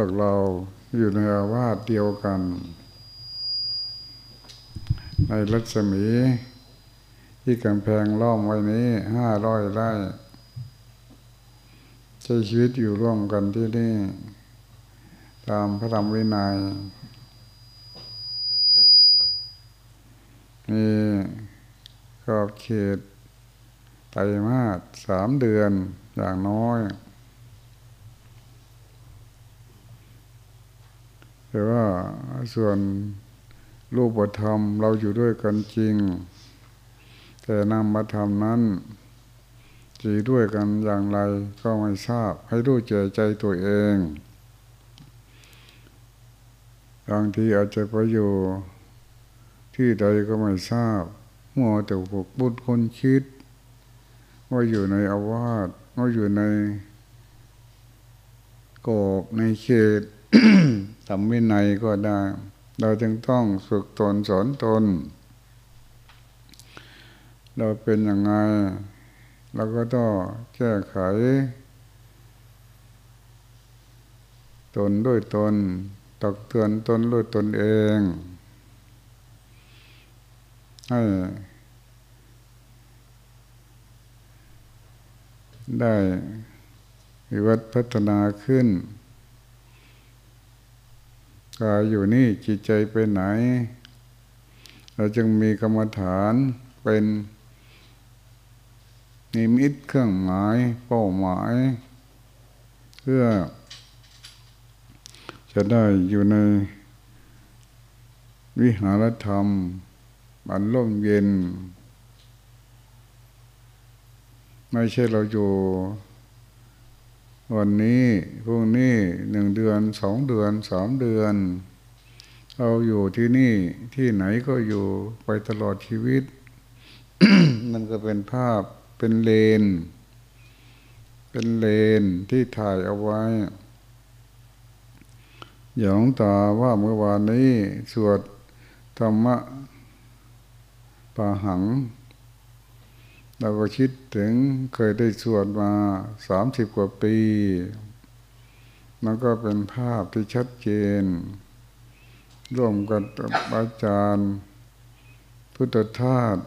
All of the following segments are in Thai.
พวกเราอยู่ในอาวาสเดียวกัน ในรัศมี ที่กำแพงล้อมไว้นี้ห้าร้อยไร่ใช้ชีวิตอยู่ร่วมกันที่นี่ ตามพระธรรมวินัยมีขอบเขตไตรมาสสามเดือนอย่างน้อย แต่ว่าส่วนรูปธรรมเราอยู่ด้วยกันจริง แต่นามธรรมนั้นจีด้วยกันอย่างไรก็ไม่ทราบ ให้รู้ใจใจตัวเองบางทีอาจจะไปอยู่ที่ใดก็ไม่ทราบมัวแต่พวกบุญคนคิด ว่าอยู่ในอาวาสว่าอยู่ในกอบในเขต ทำวินัยก็ได้ เราจึงต้องฝึกตนสอนตน เราเป็นยังไง เราก็ต้องแก้ไข ตนด้วยตนตักเตือนตนด้วยตนเอง ให้ได้วิวัฒพัฒนาขึ้น กายอยู่นี่จิตใจไปไหน เราจึงมีกรรมฐานเป็นนิมิตเครื่องหมายเป้าหมาย เพื่อ จะได้อยู่ในวิหารธรรมบันล่มเย็น ไม่ใช่เราอยู่ วันนี้พรุ่งนี้หนึ่งเดือนสองเดือนสามเดือนเราอยู่ที่นี่ที่ไหนก็อยู่ไปตลอดชีวิต มันก็เป็นภาพเป็นเลน เป็นเลนที่ถ่ายเอาไว้อย่างตาว่าเมื่อวานนี้สวดธรรมะปาหัง เราก็คิดถึงเคยได้สวดมาสามสิบกว่าปี มันก็เป็นภาพที่ชัดเจน ร่วมกับอาจารย์ พุทธทาส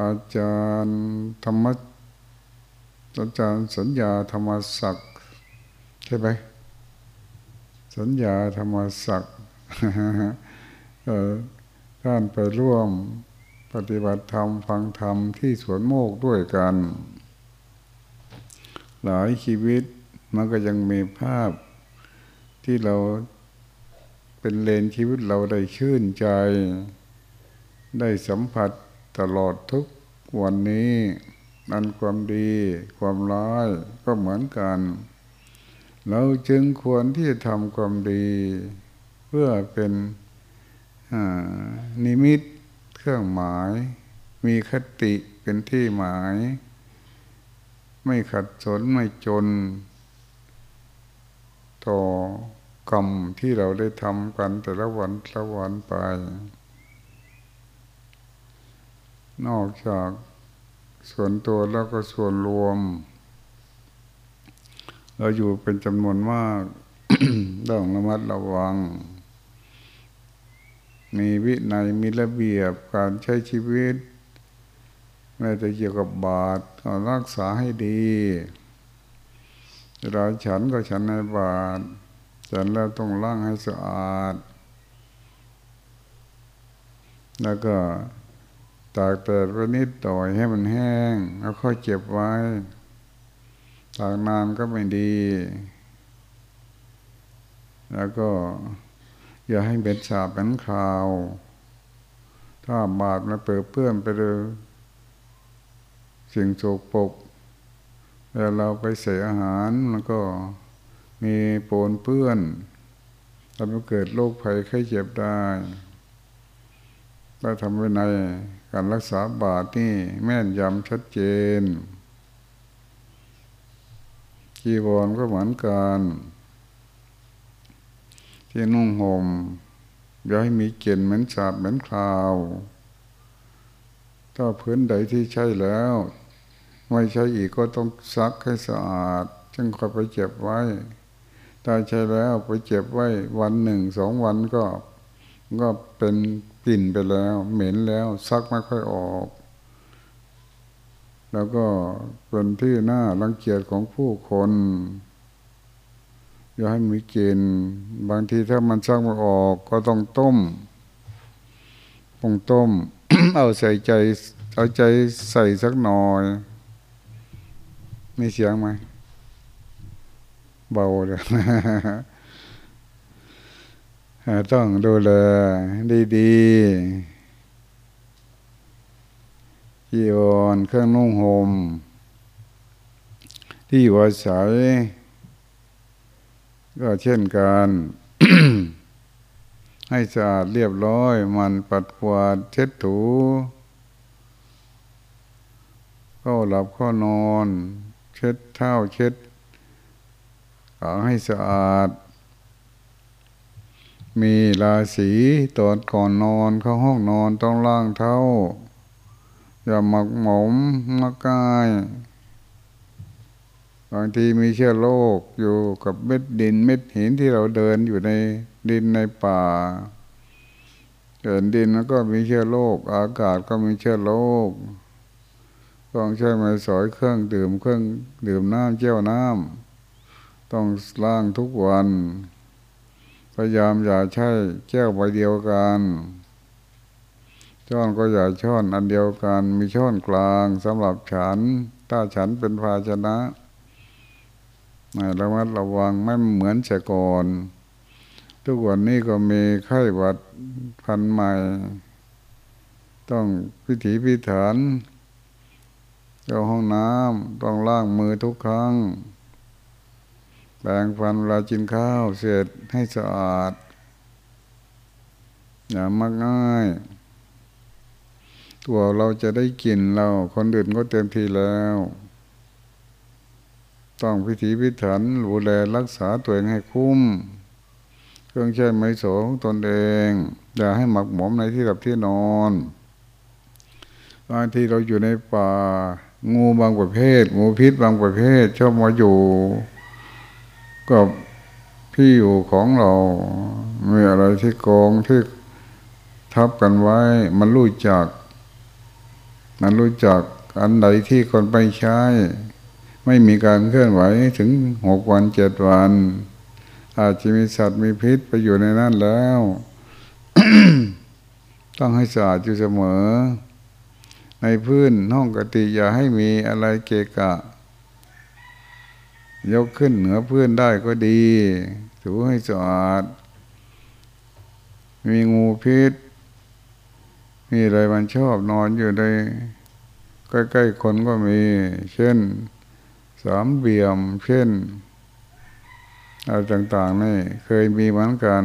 อาจารย์ธรรมอาจารย์สัญญาธรรมศักดิ์ใช่ไหมสัญญาธรรมศักดิ์ท่านไปร่วม ปฏิบัติธรรมฟังธรรมที่สวนโมกด้วยกัน หลายชีวิตมันก็ยังมีภาพที่เราเป็นเลนชีวิตเราได้ชื่นใจ ได้สัมผัสตลอดทุกวันนี้นั้นความดีความร้ายก็เหมือนกัน เราจึงควรที่จะทำความดี เพื่อเป็นนิมิต เครื่องหมาย มีคติเป็นที่หมาย ไม่ขัดสนไม่จน ต่อกรรมที่เราได้ทำกันแต่ละวันละวันไป นอกจากส่วนตัวแล้วก็ส่วนรวม เราอยู่เป็นจำนวนมาก ต้องระมัดระวัง มีวินัยมีระเบียบการใช้ชีวิตแม้แต่เกี่ยวกับบาตรรักษาให้ดีเวลาฉันก็ฉันในบาตรฉันแล้วต้องล้างให้สะอาด แล้วก็ตากแดดไว้นิดต่อยให้มันแห้ง แล้วค่อยเก็บไว้ตากนานก็ไม่ดี แล้วก็ อย่าให้เป็นสาบเป็นข่าว ถ้าบาดมาเปิดเพื่อนไปเลยสิ่งโสปกแล้วเราไปเสียอาหารมันก็มีโปนเปื้อนทำให้เกิดโรคภัยไข้เจ็บได้ถ้าทำไว้ในการรักษาบาดนี่แม่นยำชัดเจนจีวรก็เหมือนกัน ที่นุ่งห่มอย่าให้มีเกล็นเหมือนสาบเหมือนคราว ถ้าพื้นใดที่ใช่แล้ว ไม่ใช่อีกก็ต้องซักให้สะอาด จึงค่อยไปเก็บไว้ถ้าใช้แล้วไปเจ็บไว้วันหนึ่งสองวันก็ก็เป็นกลิ่นไปแล้ว เหม็นแล้วซักไม่ค่อยออก แล้วก็เป็นที่หน้ารังเกียจของผู้คน อย่าให้มีกลิ่นบางทีถ้ามันซักไม่ออกก็ต้องต้มต้องต้ม เอาใส่ใจ เอาใจใส่สักหน่อยมีเสียงไหมเบาเลยต้องดูแลดีๆจีวรเครื่องนุ่งห่มที่อยู่อาศัย ก็เช่นกันให้สะอาดเรียบร้อย มันปัดกวาดเช็ดถูก็หลับก็นอน เช็ดเท้าเช็ดขาให้สะอาด มีราศีตอนก่อนนอนเข้าห้องนอนต้องล้างเท้า อย่าหมักหมมมักกาย บางทีมีเชื้อโรคอยู่กับเม็ดดินเม็ดหินที่เราเดินอยู่ในดินในป่าเดินดินแล้วก็มีเชื้อโรคอากาศก็มีเชื้อโรคต้องใช้ไม้สอยเครื่องดื่มเครื่องดื่มน้ำเจ้าน้ำต้องล้างทุกวัน พยายามอย่าใช้แก้วใบเดียวกันช้อนก็อย่าช้อนอันเดียวกัน มีช้อนกลางสำหรับฉัน ถ้าฉันเป็นภาชนะ ระมัดระวังไม่เหมือนแต่ก่อน ทุกวันนี้ก็มีไข้หวัดพันใหม่ ต้องพิถีพิถันเข้าห้องน้ำต้องล้างมือทุกครั้งแปรงฟันเวลากินข้าวเสร็จให้สะอาด อย่ามักง่าย ตัวเราจะได้กินเราคนอื่นก็เต็มทีแล้ว ต้องพิถีพิถันดูแลรักษาตัวเองให้คุ้ม เครื่องใช้ไม้โสของตนเอง อย่าให้หมักหมมในที่หลับที่นอนบางทีเราอยู่ในป่า งูบางประเภท งูพิษบางประเภท ชอบมาอยู่กับพี่อยู่ของเรามีอะไรที่กองที่ทับกันไว้ มันรู้จัก มันรู้จักอันใดที่คนไปใช้ ไม่มีการเคลื่อนไหวถึงหกวันเจ็ดวัน อาจจะมีสัตว์มีพิษไปอยู่ในนั้นแล้ว ต้องให้สะอาดอยู่เสมอ ในพื้นห้องกติอย่าให้มีอะไรเกะกะ ยกขึ้นเหนือพื้นได้ก็ดี ถูให้สะอาด มีงูพิษ มีอะไรมันชอบนอนอยู่ในใกล้ๆคนก็มี เช่น สามเบี่ยมเช่นอะไรต่างๆนี่เคยมีเหมือนกัน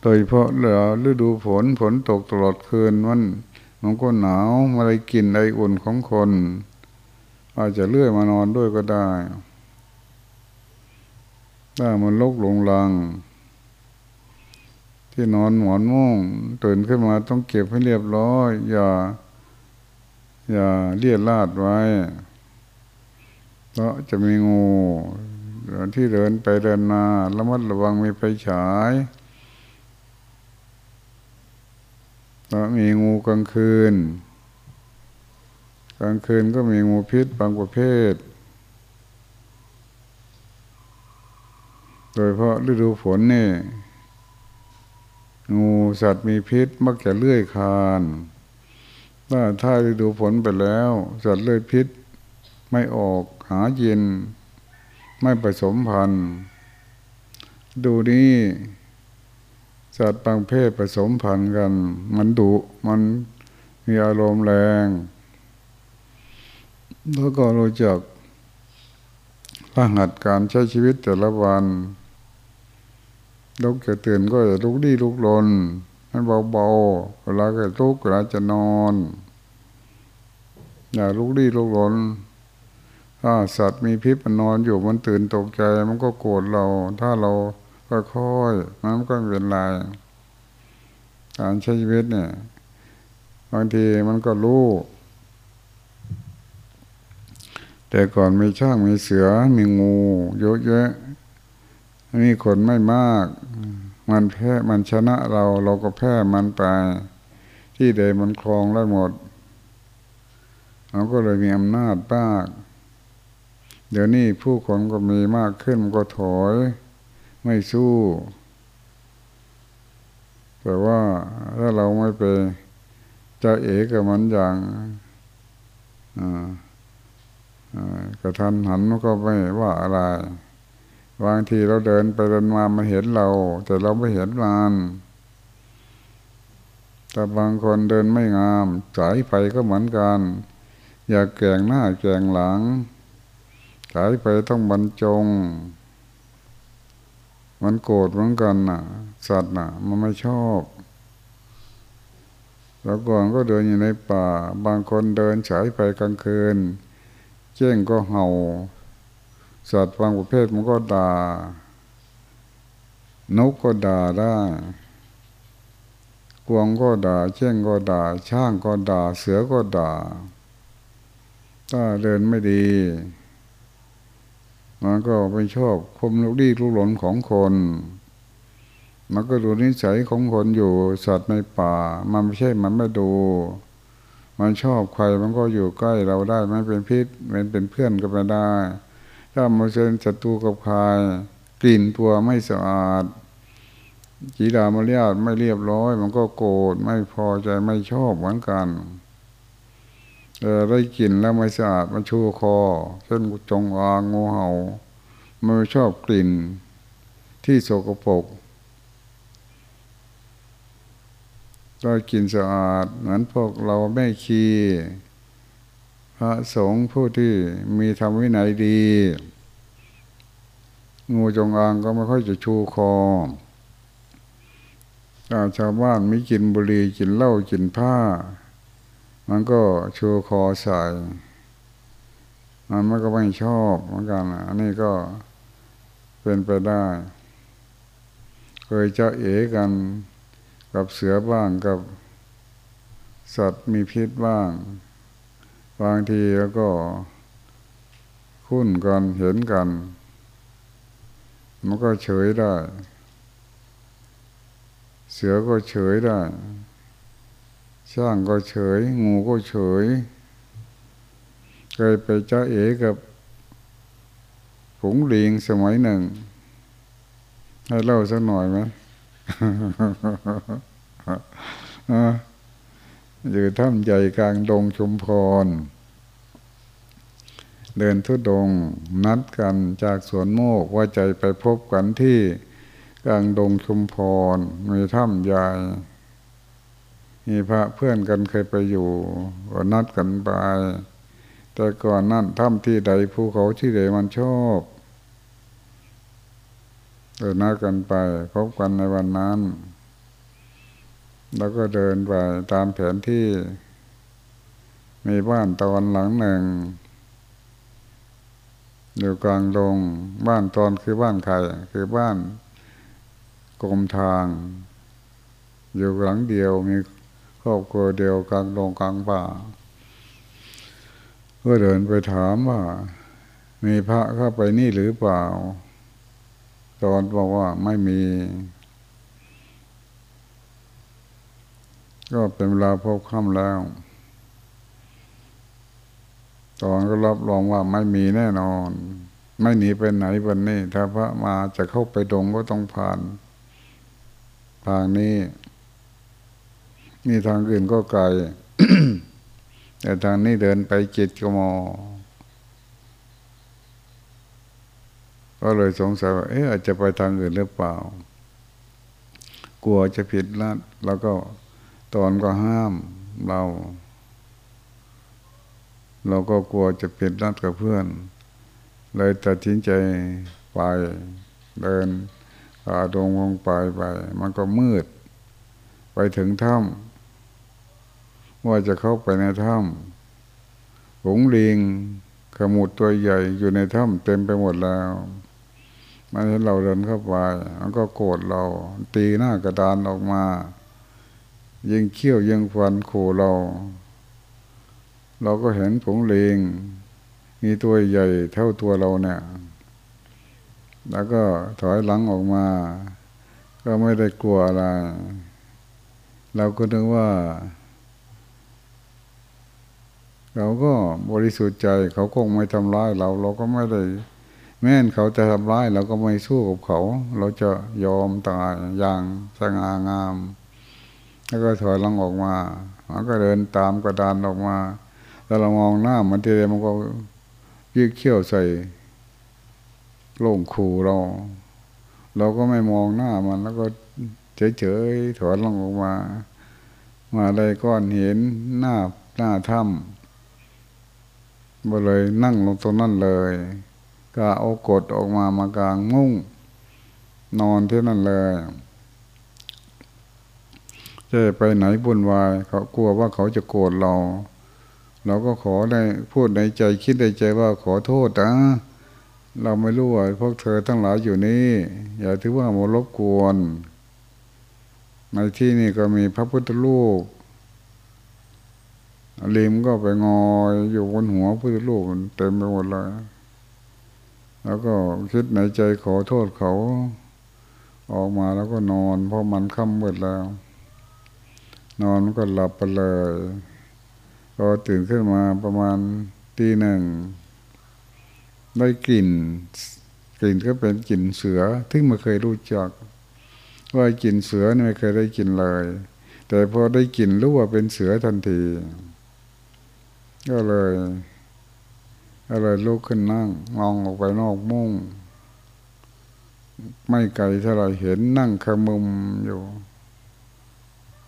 โดยเพราะเหลือฤดูฝนฝนตกตลอดคืนมันมันก็หนาวอะไรกินอะไรอุ่นของคน อาจจะเลื่อยมานอนด้วยก็ได้ ถ้ามันลกหลงลัง ที่นอนหมอนม่วงตื่นขึ้นมาต้องเก็บให้เรียบร้อย อย่า อย่าเลียดลาดไว้ เพราะจะมีงูที่เดินไปเดินมาระมัดระวังมีไฟฉายแล้วมีงูกลางคืน กลางคืนก็มีงูพิษบางประเภท โดยเพราะฤดูฝนนี่งูสัตว์มีพิษมักจะเลื่อยคานถ้าถ้าฤดูฝนไปแล้ว สัตว์เลื่อยพิษไม่ออก หาเย็น ไม่ผสมพันธุ์ ดูนี่สัตว์บางเพศผสมพันธุ์กัน มันดุมันมีอารมณ์แรง แล้วก็รู้จักรหัสการใช้ชีวิตแต่ละวันลุกจะตื่นก็จะลุกดีลุกลนให้เบาๆเวลาก็ลุกเวลาจะนอน อย่าลุกดีลุกลน ถ้าสัตว์มีพิษมันนอนอยู่มันตื่นตกใจมันก็โกรธเรา ถ้าเราค่อยๆมันก็เป็นไรการใช้ชีวิตเนี่ยบางทีมันก็รู้แต่ก่อนมีช่างมีเสือมีงูเยอะแยะนี่คนไม่มาก มันแพ้มันชนะเราเราก็แพ้มันไป ที่ใดมันครองได้หมดเราก็เลยมีอำนาจมาก เดี๋ยวนี้ผู้คนก็มีมากขึ้นก็ถอย ไม่สู้ แต่ว่าถ้าเราไม่ไปจะเอกับมันอย่างกระทันหันก็ไม่ว่าอะไรบางทีเราเดินไปเดินมามันเห็นเรา แต่เราไม่เห็นมันแต่บางคนเดินไม่งาม สายไปก็เหมือนกัน อยากแกงหน้าแกงหลัง สายไปต้องบรรจง มันโกรธเหมือนกันน่ะสัตว์น่ะมันไม่ชอบแล้วก่อนก็เดินอยู่ในป่า บางคนเดินฉายไปกลางคืน เจ้งก็เห่า สัตว์บางประเภทมันก็ด่า นกก็ด่าได้กวงก็ด่าเช่งก็ด่า ช่างก็ด่า เสือก็ด่า ถ้าเดินไม่ดี มันก็ไม่ชอบคมลุกดีลุกหลนของคน มันก็ดูนิสัยของคนอยู่สัตว์ในป่า มันไม่ใช่มันไม่ดู มันชอบใครมันก็อยู่ใกล้เราได้ไม่เป็นพิษมันเป็นเพื่อนก็ไปได้ ถ้ามาเชิญศัตรูกับใครกลิ่นตัวไม่สะอาดจีดามารยาทไม่เรียบร้อย มันก็โกรธไม่พอใจไม่ชอบเหมือนกัน ได้กลิ่นแล้วไม่สะอาดมันชูคอเช่นจงอางงูเห่าไม่ชอบกลิ่นที่โสกปรกได้กลิ่นสะอาดเหมือนพวกเราไม่คีพระสงฆ์ผู้ที่มีธรรมวินัยดี งูจงอางก็ไม่ค่อยจะชูคอชาวบ้านไมีกินบุหรี่กินเหล้ากินผ้า มันก็ชูคอใส่มันมันก็ไม่ชอบเหมือนกันอันนี้ก็เป็นไปได้ เคยจะเอกันกับเสือบ้างกับสัตว์มีพิษบ้าง บางทีแล้วก็คุ้นกันเห็นกัน มันก็เฉยได้ เสือก็เฉยได้ ช่างก็เฉย งูก็เฉย เคยไปเจ้าเอกับผงเลิงสมัยหนึ่ง ให้เล่าสักหน่อยไหมอยู่ถ้ำใหญ่กลางดงชุมพร เดินทุดงนัดกันจากสวนโมกว่าใจไปพบกันที่กลางดงชุมพรมีถ้ำใหญ่ มีพระเพื่อนกันเคยไปอยู่ก็นัดกันไป แต่ก่อนนั่นถ้ำที่ใดภูเขาที่ใดมันชอบเดินนัดกันไป พบกันในวันนั้น แล้วก็เดินไปตามแผนที่ มีบ้านตอนหลังหนึ่ง อยู่กลางดงบ้านตอนคือบ้านใครคือบ้านกรมทาง อยู่หลังเดียวมี ครอบครัวเดียวกลางดงกลางป่าก็เดินไปถามว่า มีพระเข้าไปนี่หรือเปล่า ตอนบอกว่าไม่มี ก็เป็นเวลาพบค่ำแล้ว ตอนก็รับรองว่าไม่มีแน่นอน ไม่หนีไปไหนวันนี้ ถ้าพระมาจะเข้าไปดงก็ต้องผ่าน ทางนี้ มีทางอื่นก็ไกล แต่ทางนี้เดินไปเจ็ดกมก็เลยสงสัยว่า เอ๊ะอาจจะไปทางอื่นหรือเปล่า กลัวจะผิดลัดแล้วก็ตอนก็ห้ามเรา เราก็กลัวจะเป็นนัดกับเพื่อน เลยตัดสินใจไปเดินอาดงลงไปไป มันก็มืด ไปถึงถ้ำ ว่าจะเข้าไปในถ้ำหงลิงขมุดตัวใหญ่อยู่ในถ้ำเต็มไปหมดแล้วมันเห็นเราเดินเข้าไปมันก็โกรธเรา ตีหน้ากระดานออกมา ยิงเขี้ยวยิงฟันขู่เรา เราก็เห็นผงเลงมีตัวใหญ่เท่าตัวเราเนี่ย แล้วก็ถอยหลังออกมา ก็ไม่ได้กลัวอะไร เราก็นึกว่า เราก็บริสุทธิ์ใจเขาคงไม่ทำร้ายเรา เราก็ไม่ได้ แม้นเขาจะทำร้ายเราก็ไม่สู้กับเขา เราจะยอมตายอย่างสง่างาม แล้วก็ถอยหลังออกมามันก็เดินตามกระดานออกมาแล้วเรามองหน้ามันทีเดียวมันก็ยืดเขี้ยวใส่โล่งขู่เรา เราก็ไม่มองหน้ามัน แล้วก็เฉยๆถอนลงออกมา มาเลยก้อนเห็นหน้าหน้าถ้ำ บ่เลยนั่งลงตรงนั้นเลยก็เอากดออกมามากลางมุ้งนอนที่นั่นเลยจะไปไหนบุญวาย เขากลัวว่าเขาจะโกรธเรา เราก็ขอได้พูดในใจคิดในใจว่าขอโทษนะเราไม่รู้ว่าพวกเธอทั้งหลายอยู่นี่ อย่าถือว่ามารบกวน ในที่นี่ก็มีพระพุทธรูป ลิมก็ไปงอยอยู่บนหัวพุทธรูปเต็มไปหมดเลย แล้วก็คิดในใจขอโทษเขา ออกมาแล้วก็นอน เพราะมันค่ำมืดแล้ว นอนก็หลับไปเลยพอตื่นขึ้นมาประมาณตีหนึ่งได้กลิ่น กลิ่นก็เป็นกลิ่นเสือที่ไม่เคยรู้จัก ว่ากลิ่นเสือไม่เคยได้กลิ่นเลย แต่พอได้กลิ่นรู้ว่าเป็นเสือทันที ก็เลยก็เลยลุกขึ้นนั่ง มองออกไปนอกมุ้งไม่ไกลเท่าไรเห็นนั่งขมุมอยู่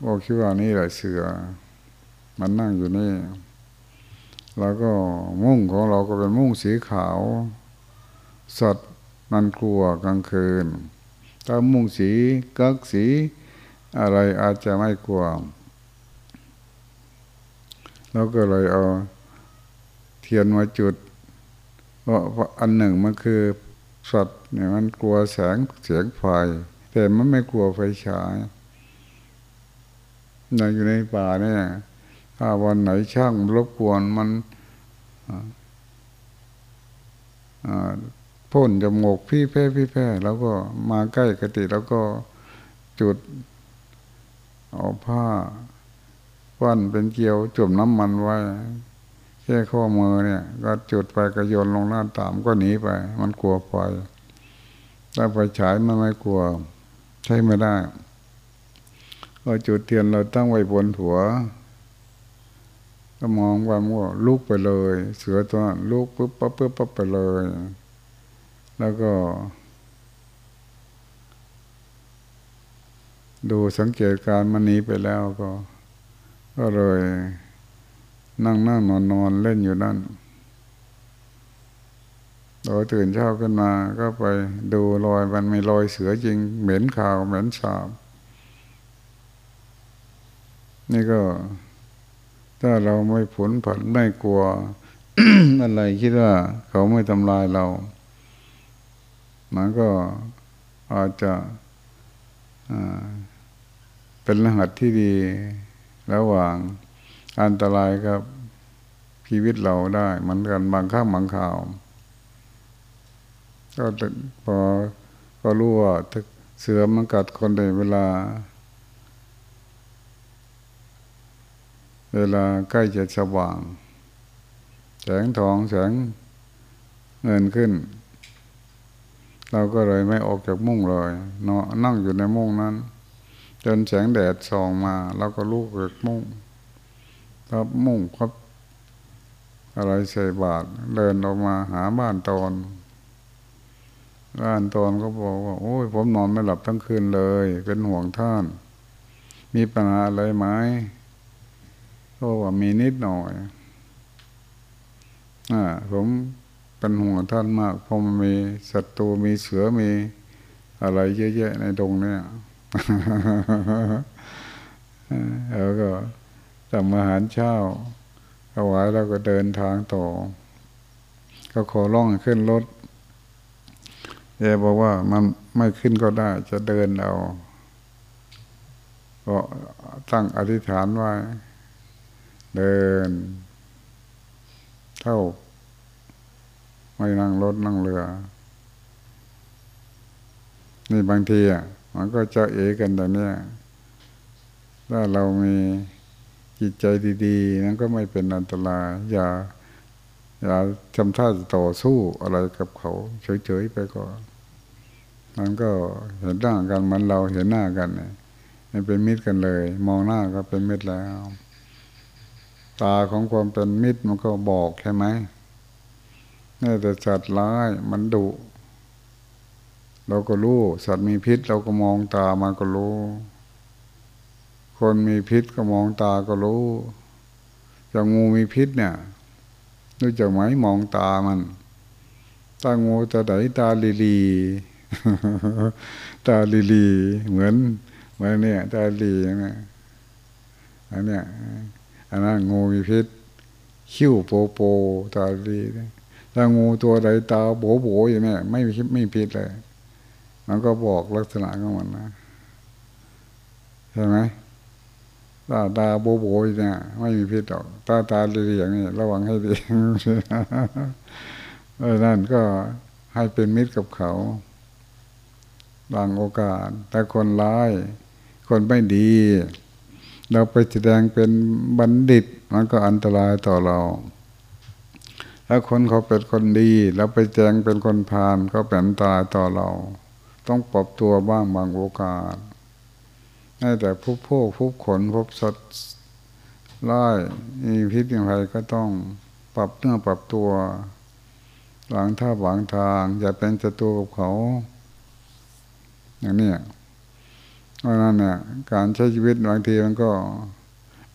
บอกคิดว่านี่แหละเสือ มันนั่งอยู่นี่ แล้วก็มุ่งของเราก็เป็นมุ่งสีขาว สัตว์มันกลัวกลางคืน ถ้ามุ่งสีกักสี อะไรอาจจะไม่กลัว เราก็เลยเอาเทียนมาจุด เพราะอันหนึ่งมันคือสัตว์เนี่ยมันกลัวแสงเสียงไฟ แต่มันไม่กลัวไฟฉายนอยู่ในป่าเนี่ยถ้าวันไหนช่างรบกวนมันพ่นจมูกพี่แพ้พี่แพ้แล้วก็มาใกล้กติแล้วก็จุด เอาผ้า ปั้นเป็นเกลียวจุ่มน้ำมันไว้แค่ข้อมือเนี่ย ก็จุดไปกระโยนลงหน้าตามก็หนีไป มันกลัวไฟถ้าไฟฉายมันไม่กลัว ใช้ไม่ได้ก็จุดเทียนเราตั้งไว้บนหัว ก็มองว่ามันก็ลุกไปเลย เสือตัวนั้นลุกปุ๊บปั๊บปุ๊บปั๊บไปเลย แล้วก็ ดูสังเกตการมันหนีไปแล้วก็ ก็เลย นั่งนั่งนอนนอนเล่นอยู่นั่นโดยตื่นเช้าขึ้นมาก็ไปดูรอยมันมีรอยเสือจริง เหม็นข่าวเหม็นสาบ นี่ก็ ถ้าเราไม่ผลผันไม่กลัว อะไรคิดว่าเขาไม่ทำลายเรา มันก็อาจจะเป็นรหัสที่ดี ระหว่างอันตรายกับชีวิตเราได้เหมือนกันบางข้างบางข่าว ก็พอก็รู้ว่าเสือมันกัดคนในเวลา เวลาใกล้จะสว่าง แสงทองแสงเงินขึ้น เราก็เลยไม่ออกจากมุ้งเลยเนาะนั่งอยู่ในมุ้งนั้น จนแสงแดดส่องมาเราก็ลุกจากมุ้งครับมุ้งครับ อะไรใส่บาตรเดินออกมาหาบ้านตอนบ้านตอนก็บอกว่า โอ้ยผมนอนไม่หลับทั้งคืนเลย เป็นห่วงท่าน มีปัญหาอะไรไหมก็ว่ามีนิดหน่อยอ่าผมเป็นห่วงท่านมากเพราะมันมีศัตรูมีเสือมีอะไรเยอะแยะในตรงเนี้ย แล้วก็ทำอาหารเช้าเอาไว้แล้วก็เดินทางต่อ ก็ขอร้องขึ้นรถแกบอกว่ามันไม่ขึ้นก็ได้จะเดินเอาก็ตั้งอธิษฐานไว้เดิน เท่า ไม่นั่งรถนั่งเรือ นี่บางทีอะ มันก็จะเอกันแต่เนี้ถ้าเรามีจิตใจดีๆนั้นก็ไม่เป็นอันตรายอย่าอย่าจำท่าต่อสู้อะไรกับเขาเฉยๆไปก่อนมันก็เห็นหน้ากันมันเราเห็นหน้ากันเนี่ยเป็นมิตรกันเลย มองหน้าก็เป็นมิตรแล้ว ตาของความเป็นมิตรมันก็บอกใช่ไหมนี่แต่สัตว์ร้ายมันดุ เราก็รู้ สัตว์มีพิษเราก็มองตามันก็รู้ คนมีพิษก็มองตาก็รู้อย่างงูมีพิษเนี่ยรู้จักไหมมองตามันตางูตาไหนตาลีลีตาลีลี เหมือนเหมือนเนี่ย ตาลีนะอันเนี้ยอันนั้นงูมีพิษคิ้วโปโป ตาลีถ้างูตัวใดตาโบโบอย่างนี้ไม่ไม่พิษเลย มันก็บอกลักษณะของมันนะใช่ไหมตาตาโบโบเนี่ยไม่มีพิษหรอก ตาตาเรียงนี่ระวังให้ดีเออนั่นก็ให้เป็นมิตรกับเขาบางโอกาส แต่คนร้าย คนไม่ดี เราไปแสดงเป็นบัณฑิต มันก็อันตรายต่อเรา ถ้าคนเขาเป็นคนดี เราไปแจงเป็นคนพาลก็เป็นอันตรายต่อเรา ต้องปรับตัวบ้างบางโอกาสให้แต่ผู้พวกผู้ขนพบสดร้ายมีพิษอย่างไรก็ต้องปรับเนื้อปรับตัว หลังท่าหวังทาง อย่าเป็นศัตรูกับเขา อย่างนี้เพราะนั้นเนี่ยการใช้ชีวิตบางทีมันก็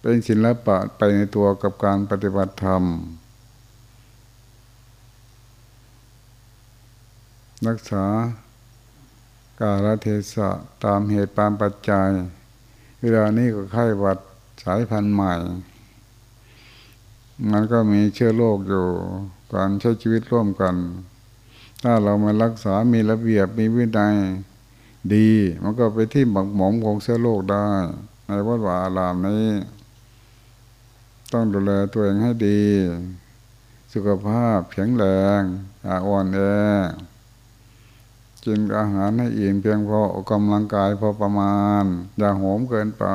เป็นศิลปะไปในตัวกับการปฏิบัติธรรม รักษา กาลเทศะตามเหตุตามปัจจัย เวลานี้ก็ไข้หวัดสายพันธุ์ใหม่ มันก็มีเชื้อโรคอยู่การใช้ชีวิตร่วมกัน ถ้าเรามารักษามีระเบียบมีวินัยดี มันก็ไปที่หมักหมอมของเชื้อโรคได้ ในวัดวาอารามนี้ ต้องดูแลตัวเองให้ดี สุขภาพแข็งแรงอ่อนแอ กินอาหารให้อิ่มเพียงพอออกกำลังกายพอประมาณ อย่าโหมเกินไป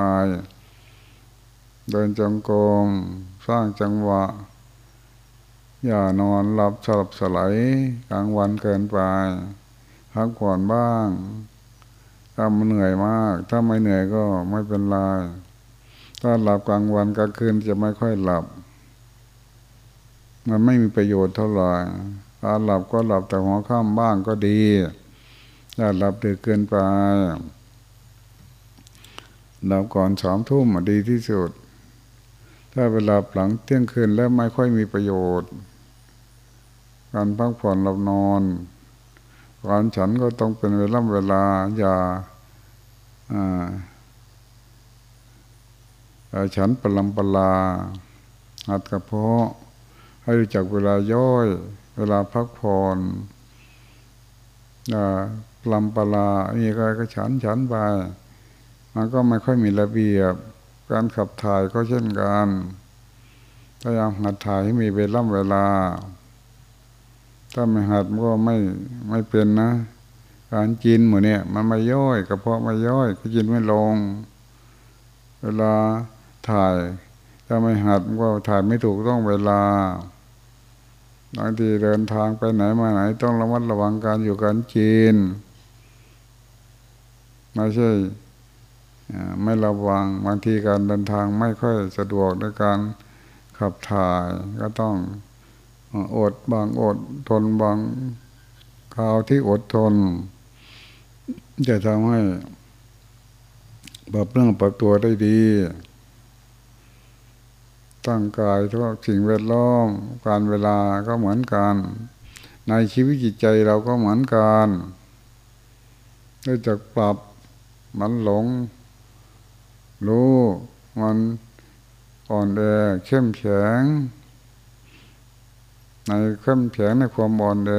เดินจงกรมสร้างจังหวะ อย่านอนหลับสลับสลายกลางวันเกินไปพักผ่อนบ้าง ถ้ามันเหนื่อยมาก ถ้าไม่เหนื่อยก็ไม่เป็นไรถ้าหลับกลางวันกลางคืนจะไม่ค่อยหลับ มันไม่มีประโยชน์เท่าไหร่ถ้าหลับก็หลับแต่หัวค่ำบ้างก็ดี ถ้าหลับดึกเกินไปหลับก่อนสามทุ่มดีที่สุด ถ้าเวลาหลังเที่ยงคืนแล้วไม่ค่อยมีประโยชน์ การพักผ่อนหลับนอนการฉันก็ต้องเป็นเวลาเวลาอย่าฉันปลำปลาหัดกระเพาะ ให้รู้จักเวลาย่อย เวลาพักผ่อน ลำปลามีใครก็ฉันฉันไปมันก็ไม่ค่อยมีระเบียบ การขับถ่ายก็เช่นกันพยายามหัดถ่ายให้มีเวลาเวลา ถ้าไม่หัดมันก็ไม่ไม่เป็นนะการกินหมดเนี่ยมันไม่ย่อยกระเพาะไม่ย่อยก็กินไม่ลง เวลาถ่าย ถ้าไม่หัดมันก็ถ่ายไม่ถูกต้องเวลาบางทีเดินทางไปไหนมาไหน ต้องระมัดระวังการอยู่การกิน ไม่ใช่ไม่ระวังบางทีการเดินทางไม่ค่อยสะดวกในการขับถ่ายก็ต้องอดบางอดทนบางคราวที่อดทน จะทำให้ปรับเรื่องปรับตัวได้ดี ตั้งกายทุกสิ่งแวดล้อม การเวลาก็เหมือนกัน ในชีวิตจิตใจเราก็เหมือนกันได้จะปรับ มันหลง รู้ มันอ่อนแอเข้มแข็ง ในเข้มแข็งในความอ่อนแอ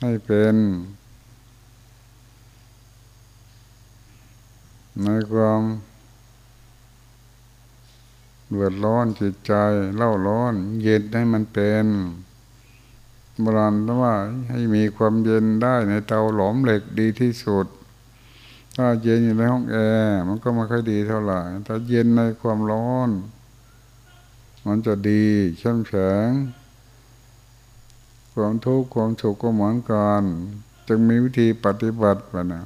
ให้เป็น ในความเดือดร้อนจิตใจเล่าร้อน เย็นให้มันเป็นโบราณว่าให้มีความเย็นได้ในเตาหลอมเหล็กดีที่สุด ถ้าเย็นอยู่ในห้องแอร์มันก็ไม่ค่อยดีเท่าไหร่ถ้าเย็นในความร้อน มันจะดีเข้มแข็งความทุกข์ความสุขก็เหมือนกันจึงมีวิธีปฏิบัติไปนะ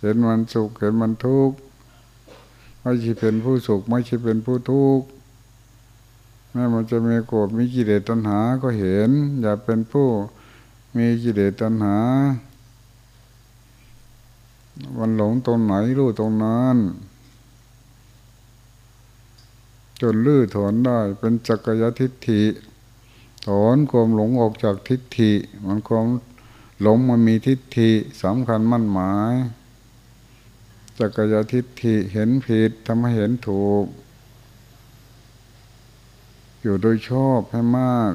เห็นมันสุขเห็นมันทุกข์ไม่ใช่เป็นผู้สุขไม่ใช่เป็นผู้ทุกข์แม้มันจะมีโกรธมีกิเลสตัณหาก็เห็น อย่าเป็นผู้มีกิเลสตัณหา วันหลงตรงไหนรู้ตรงนั้น จนลื้อถอนได้เป็นจักรยทิฏฐิ ถอนความหลงออกจากทิฏฐิ มันความหลงมันมีทิฏฐิสำคัญมั่นหมายจักรยทิฏฐิเห็นผิดทำให้เห็นถูก อยู่โดยชอบให้มาก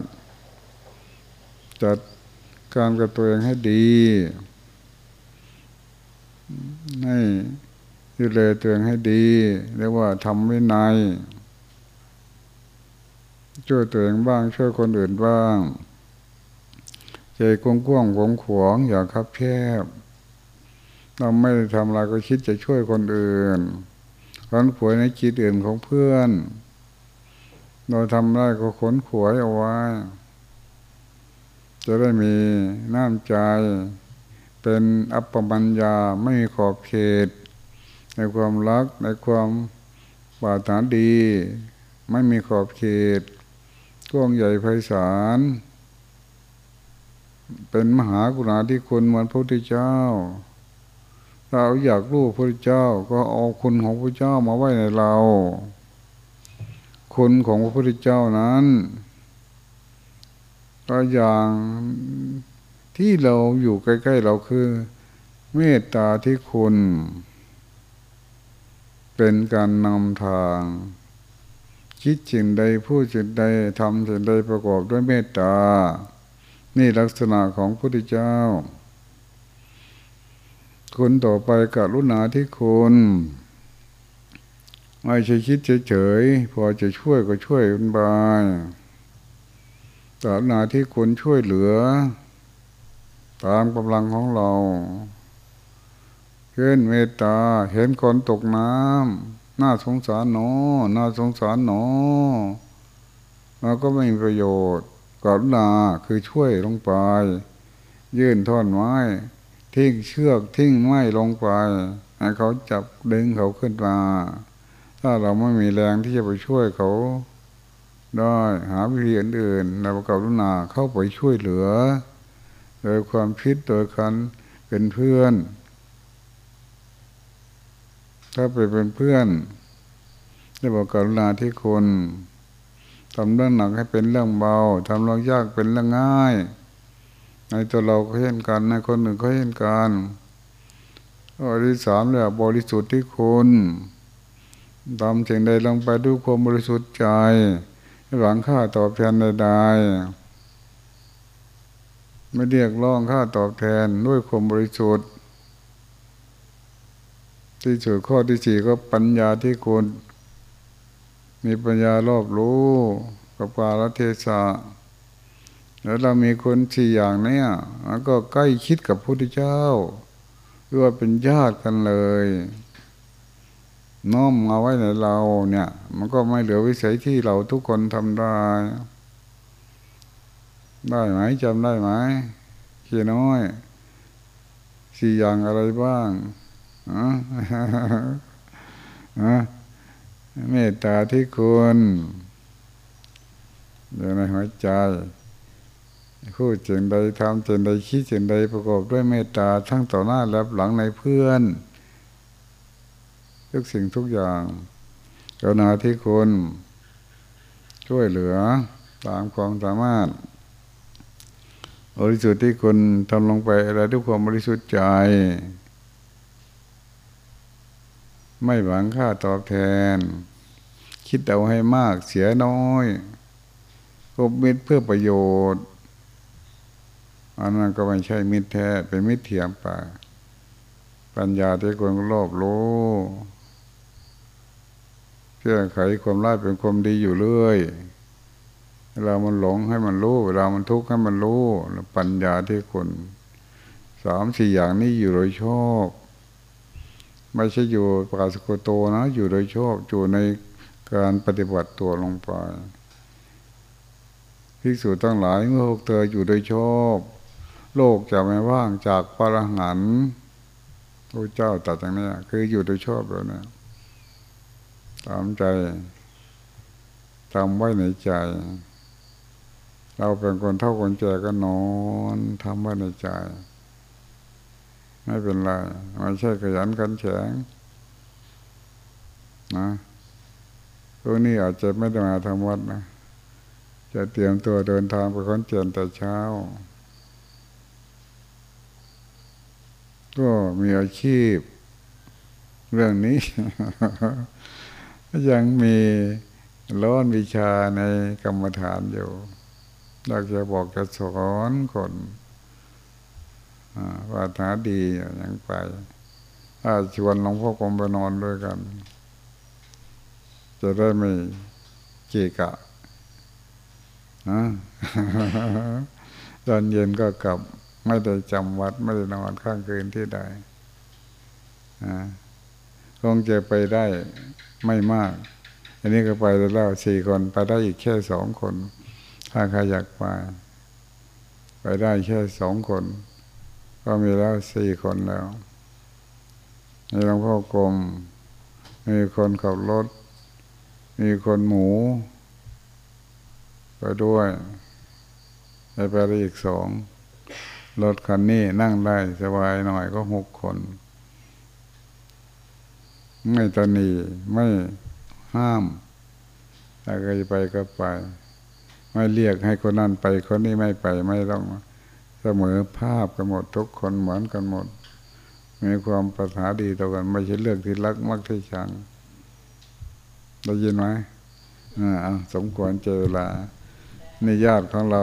จัดการกับตัวเองให้ดี ให้ดูแลตัวเองให้ดี เรียกว่าทำวินัยช่วยตัวเองบ้าง ช่วยคนอื่นบ้าง ใจกว้างกว้างขวงขวงอย่าคับแคบเราไม่ได้ทำอะไรก็คิดจะช่วยคนอื่นค้นขวยในจิตอื่นของเพื่อน เราทำได้ก็ขนขวยเอาไว้ จะได้มีน้ำใจ เป็นอัปปมัญญาไม่มีขอบเขต ในความรักในความปรารถนาดี ไม่มีขอบเขตกว้างใหญ่ไพศาลเป็นมหากรุณาธิคุณเหมือนพระพุทธเจ้า เราอยากรู้พระเจ้าก็เอาคุณของพระเจ้ามาไว้ในเรา คุณของพระพุทธเจ้านั้น ก็อย่าง ที่เราอยู่ใกล้ ๆ เราคือ เมตตาที่คุณ เป็นการนำทาง คิดสิ่งใดพูดสิ่งใดทำสิ่งใดประกอบด้วยเมตตา นี่ลักษณะของพระพุทธเจ้าคนต่อไปกรุณาที่คนไม่ใช่คิดเฉยๆ พอจะช่วยก็ช่วยกันไปกรุณาที่คนช่วยเหลือ ตามกำลังของเราเห็นเมตตาเห็นคนตกน้ำน่าสงสารหนอน่าสงสารหนอเราก็ไม่มีประโยชน์กรุณาคือช่วยลงไป ยื่นท่อนไม้ ทิ้งเชือกทิ้งไม้ลงไปให้เขาจับดึงเขาขึ้นมา ถ้าเราไม่มีแรงที่จะไปช่วยเขาได้หาวิธีอื่นๆเรากรุณาเข้าไปช่วยเหลือ ดยความคิดโดยการเป็นเพื่อน ถ้าไปเป็นเพื่อนจะบอกกรุณาที่คนทำเรื่องหนักให้เป็นเรื่องเบาทำเรื่องยากเป็นเรื่องง่าย ในตัวเราก็เห็นกันในคนหนึ่งก็เห็นกันข้อที่สามเลยบริสุทธิ์ที่คุณทำสิ่งใดลงไปด้วยความบริสุทธิ์ใจหวังค่าตอบแทนใดๆ ไม่เรียกร้องค่าตอบแทนด้วยความบริสุทธิ์ที่สุดข้อที่สี่ก็ปัญญาที่คุณมีปัญญารอบรู้กับกาลเทศะแล้วเรามีคนสี่อย่างเนี้ยมันก็ใกล้คิดกับพระพุทธเจ้าหรือว่าเป็นญาติกันเลยน้อมมาไว้ในเราเนี่ย มันก็ไม่เหลือวิสัยที่เราทุกคนทำได้ ได้ไหมจำได้ไหมเขียน้อย สี่อย่างอะไรบ้างอะเมตตาที่คุณอยู่ในหัวใจพูดเจงใดทำเจงใดคิดเจงใดประกอบด้วยเมตตาทั้งต่อหน้าและหลังในเพื่อน ทุกสิ่งทุกอย่างกรุณาที่คุณช่วยเหลือตามความสามารถ บริสุทธิ์ที่คุณทำลงไปอะไรด้วยความบริสุทธิ์ใจ ไม่หวังค่าตอบแทน คิดเอาให้มากเสียน้อยคบมิตรเพื่อประโยชน์อันนั้นก็ไม่ใช่มิตรแท้เป็นมิตรเทียมไปปัญญาที่คนรอบรู้เพื่อไขความร้ายเป็นความดีอยู่เรื่อย ลามันหลงให้มันรู้ เวลามันทุกข์ให้มันรู้ปัญญาที่คนสามสี่อย่างนี้อยู่โดยชอบ ไม่ใช่อยู่ปราศโกโตนะ อยู่โดยชอบอยู่ในการปฏิบัติตัวลงไปภิกษุตั้งหลายเมื่อพวกเธออยู่โดยชอบ โลกจะไม่ว่างจากพรหันพระเจ้าตรัสอย่างนี้คืออยู่โดยชอบแล้วนะตามใจทำไว้ในใจ เราเป็นคนเท่าคนแก่ก็นอนทำไว้ในใจ ไม่เป็นไรไม่ใช่ขยันขันแข็งนะพวนี้อาจจะไม่ได้มาทำวัดนะจะเตรียมตัวเดินทางไปคอนเจนแต่เช้า ก็มีอาชีพ เรื่องนี้ ยังมีร้อนวิชาในกรรมฐานอยู่ อยากจะบอกจะสอนคนว่าฐาดีอย่างไปถ้าชวนหลวงพ่อกรมไปนอนด้วยกัน จะได้ไม่เกะกะนะตอนเย็นก็กลับ ไม่ได้จำวัดไม่ได้นอนข้างคืนที่ใดคงจะไปได้ไม่มาก อันนี้ก็ไปแล้วสี่คนไปได้อีกแค่สองคน ถ้าใครอยากไป ไปได้แค่สองคน ก็มีแล้วสี่คนแล้วมีหลวงพ่อกรมมีคนขับรถ มีคนหมู ไปด้วยไปไปได้อีกสองรถคันนี้นั่งได้สบายหน่อยก็หกคน ไม่ตนีไม่ห้ามถ้าใครไปก็ไป ไม่เรียกให้คนนั้นไปคนนี้ไม่ไปไม่ต้องเสมอภาพกันหมดทุกคนเหมือนกันหมด มีความประสาดีต่อกัน ไม่ใช่เรื่องที่รักมักที่ชังได้ยินไหมอ่าสมควรเจอเวลาในญาติของเรา